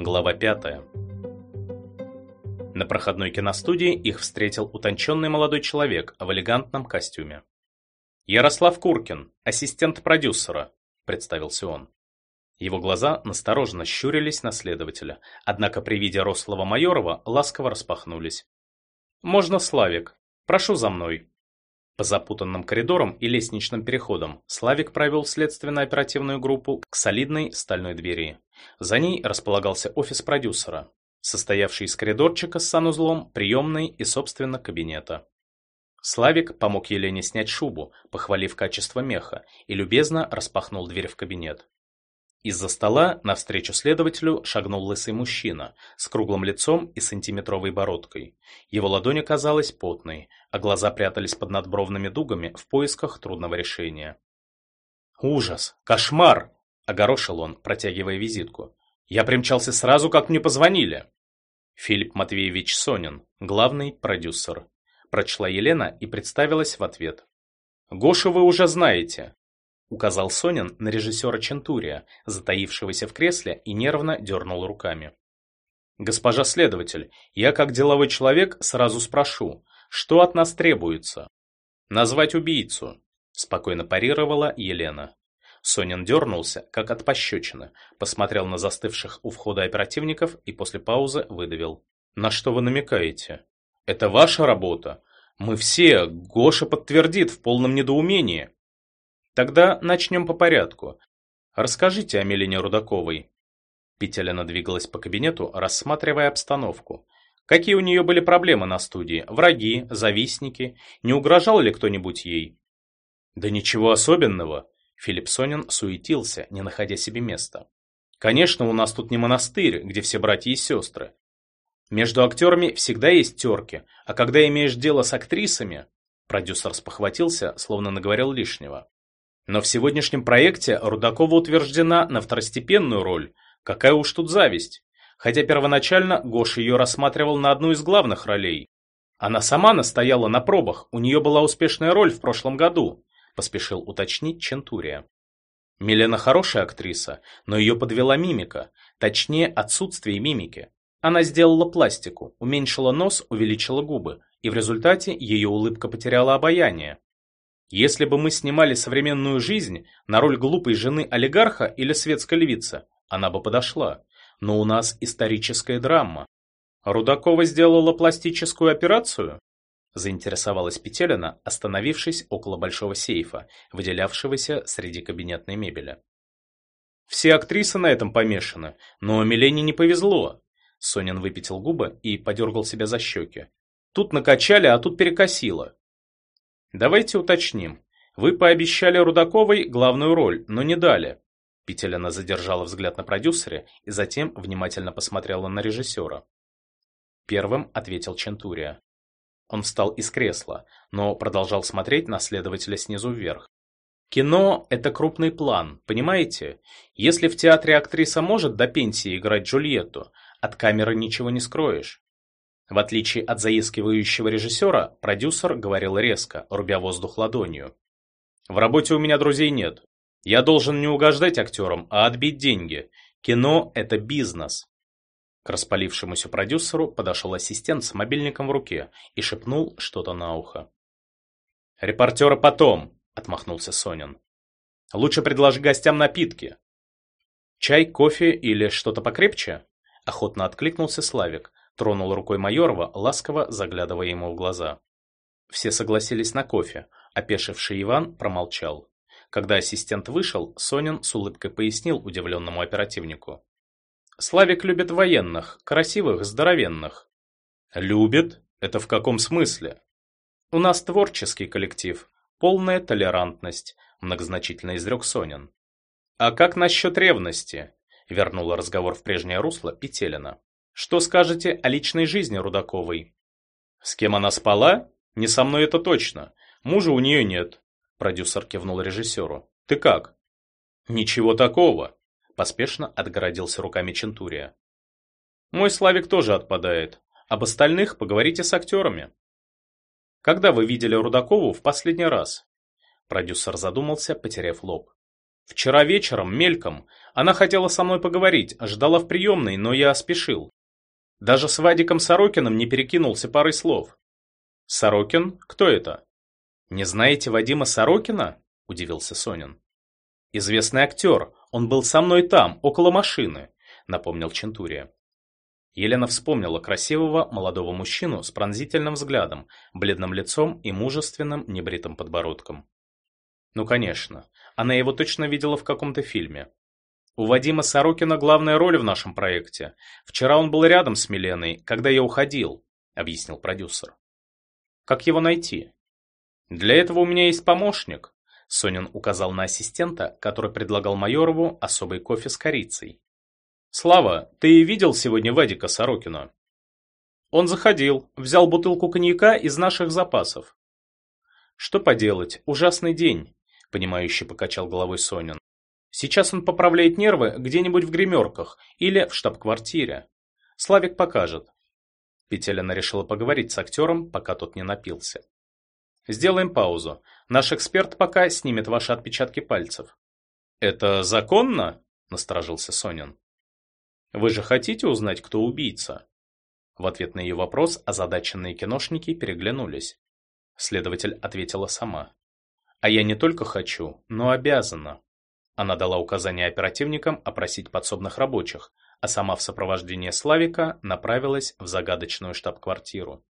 Глава 5. На проходной киностудии их встретил утонченный молодой человек в элегантном костюме. «Ярослав Куркин, ассистент продюсера», – представился он. Его глаза настороженно щурились на следователя, однако при виде рослого Майорова ласково распахнулись. «Можно, Славик. Прошу за мной». По запутанным коридорам и лестничным переходам Славик провел следственно-оперативную группу к солидной стальной двери. За ней располагался офис продюсера, состоявший из коридорчика с санузлом, приемной и, собственно, кабинета. Славик помог Елене снять шубу, похвалив качество меха, и любезно распахнул дверь в кабинет. Из-за стола навстречу следователю шагнул лысый мужчина с круглым лицом и сантиметровой бородкой. Его ладонь оказалась потной, а глаза прятались под надбровными дугами в поисках трудного решения. «Ужас! Кошмар!» – огорошил он, протягивая визитку. «Я примчался сразу, как мне позвонили!» Филипп Матвеевич Сонин, главный продюсер. Прочла Елена и представилась в ответ. «Гошу вы уже знаете указал Сонин на режиссера Чентурия, затаившегося в кресле и нервно дернул руками. «Госпожа следователь, я как деловой человек сразу спрошу, что от нас требуется?» «Назвать убийцу», – спокойно парировала Елена. Сонин дернулся, как от пощечины, посмотрел на застывших у входа оперативников и после паузы выдавил. «На что вы намекаете? Это ваша работа? Мы все, Гоша подтвердит в полном недоумении». Тогда начнем по порядку. Расскажите о Милене Рудаковой. Петелина двигалась по кабинету, рассматривая обстановку. Какие у нее были проблемы на студии? Враги, завистники? Не угрожал ли кто-нибудь ей? Да ничего особенного. Филипп Сонин суетился, не находя себе места. Конечно, у нас тут не монастырь, где все братья и сестры. Между актерами всегда есть терки, а когда имеешь дело с актрисами... Продюсер спохватился, словно наговорил лишнего. Но в сегодняшнем проекте Рудакова утверждена на второстепенную роль. Какая уж тут зависть. Хотя первоначально Гоша ее рассматривал на одну из главных ролей. Она сама настояла на пробах, у нее была успешная роль в прошлом году, поспешил уточнить Чентурия. Милена хорошая актриса, но ее подвела мимика, точнее отсутствие мимики. Она сделала пластику, уменьшила нос, увеличила губы, и в результате ее улыбка потеряла обаяние. Если бы мы снимали современную жизнь на роль глупой жены олигарха или светской львицы, она бы подошла. Но у нас историческая драма. Рудакова сделала пластическую операцию? Заинтересовалась Петелина, остановившись около большого сейфа, выделявшегося среди кабинетной мебели. Все актрисы на этом помешаны, но Милене не повезло. Сонин выпятил губы и подергал себя за щеки. Тут накачали, а тут перекосило. Давайте уточним. Вы пообещали Рудаковой главную роль, но не дали. Петелина задержала взгляд на продюсере и затем внимательно посмотрела на режиссера. Первым ответил Чентурия. Он встал из кресла, но продолжал смотреть на следователя снизу вверх. Кино – это крупный план, понимаете? Если в театре актриса может до пенсии играть Джульетту, от камеры ничего не скроешь. В отличие от заискивающего режиссера, продюсер говорил резко, рубя воздух ладонью. «В работе у меня друзей нет. Я должен не угождать актерам, а отбить деньги. Кино – это бизнес». К распалившемуся продюсеру подошел ассистент с мобильником в руке и шепнул что-то на ухо. «Репортера потом», – отмахнулся Сонин. «Лучше предложи гостям напитки». «Чай, кофе или что-то покрепче?» – охотно откликнулся Славик, Тронул рукой Майорова, ласково заглядывая ему в глаза. Все согласились на кофе, опешивший Иван промолчал. Когда ассистент вышел, Сонин с улыбкой пояснил удивленному оперативнику. «Славик любит военных, красивых, здоровенных». «Любит? Это в каком смысле?» «У нас творческий коллектив, полная толерантность», многозначительно изрек Сонин. «А как насчет ревности?» вернула разговор в прежнее русло Петелина. Что скажете о личной жизни Рудаковой? С кем она спала? Не со мной это точно. Мужа у нее нет. Продюсер кивнул режиссеру. Ты как? Ничего такого. Поспешно отгородился руками Чентурия. Мой Славик тоже отпадает. Об остальных поговорите с актерами. Когда вы видели Рудакову в последний раз? Продюсер задумался, потеряв лоб. Вчера вечером, мельком, она хотела со мной поговорить, ждала в приемной, но я спешил. Даже с Вадиком Сорокиным не перекинулся парой слов. Сорокин? Кто это? Не знаете Вадима Сорокина? Удивился Сонин. Известный актер, он был со мной там, около машины, напомнил Чентурия. Елена вспомнила красивого молодого мужчину с пронзительным взглядом, бледным лицом и мужественным небритым подбородком. Ну, конечно, она его точно видела в каком-то фильме. У Вадима Сорокина главная роль в нашем проекте. Вчера он был рядом с Миленой, когда я уходил, объяснил продюсер. Как его найти? Для этого у меня есть помощник. Сонин указал на ассистента, который предлагал Майорову особый кофе с корицей. Слава, ты видел сегодня Вадика Сорокина? Он заходил, взял бутылку коньяка из наших запасов. Что поделать, ужасный день, понимающе покачал головой Сонин. Сейчас он поправляет нервы где-нибудь в гримерках или в штаб-квартире. Славик покажет. Петелина решила поговорить с актером, пока тот не напился. Сделаем паузу. Наш эксперт пока снимет ваши отпечатки пальцев. Это законно? Насторожился Сонин. Вы же хотите узнать, кто убийца? В ответ на ее вопрос озадаченные киношники переглянулись. Следователь ответила сама. А я не только хочу, но обязана. Она дала указание оперативникам опросить подсобных рабочих, а сама в сопровождении Славика направилась в загадочную штаб-квартиру.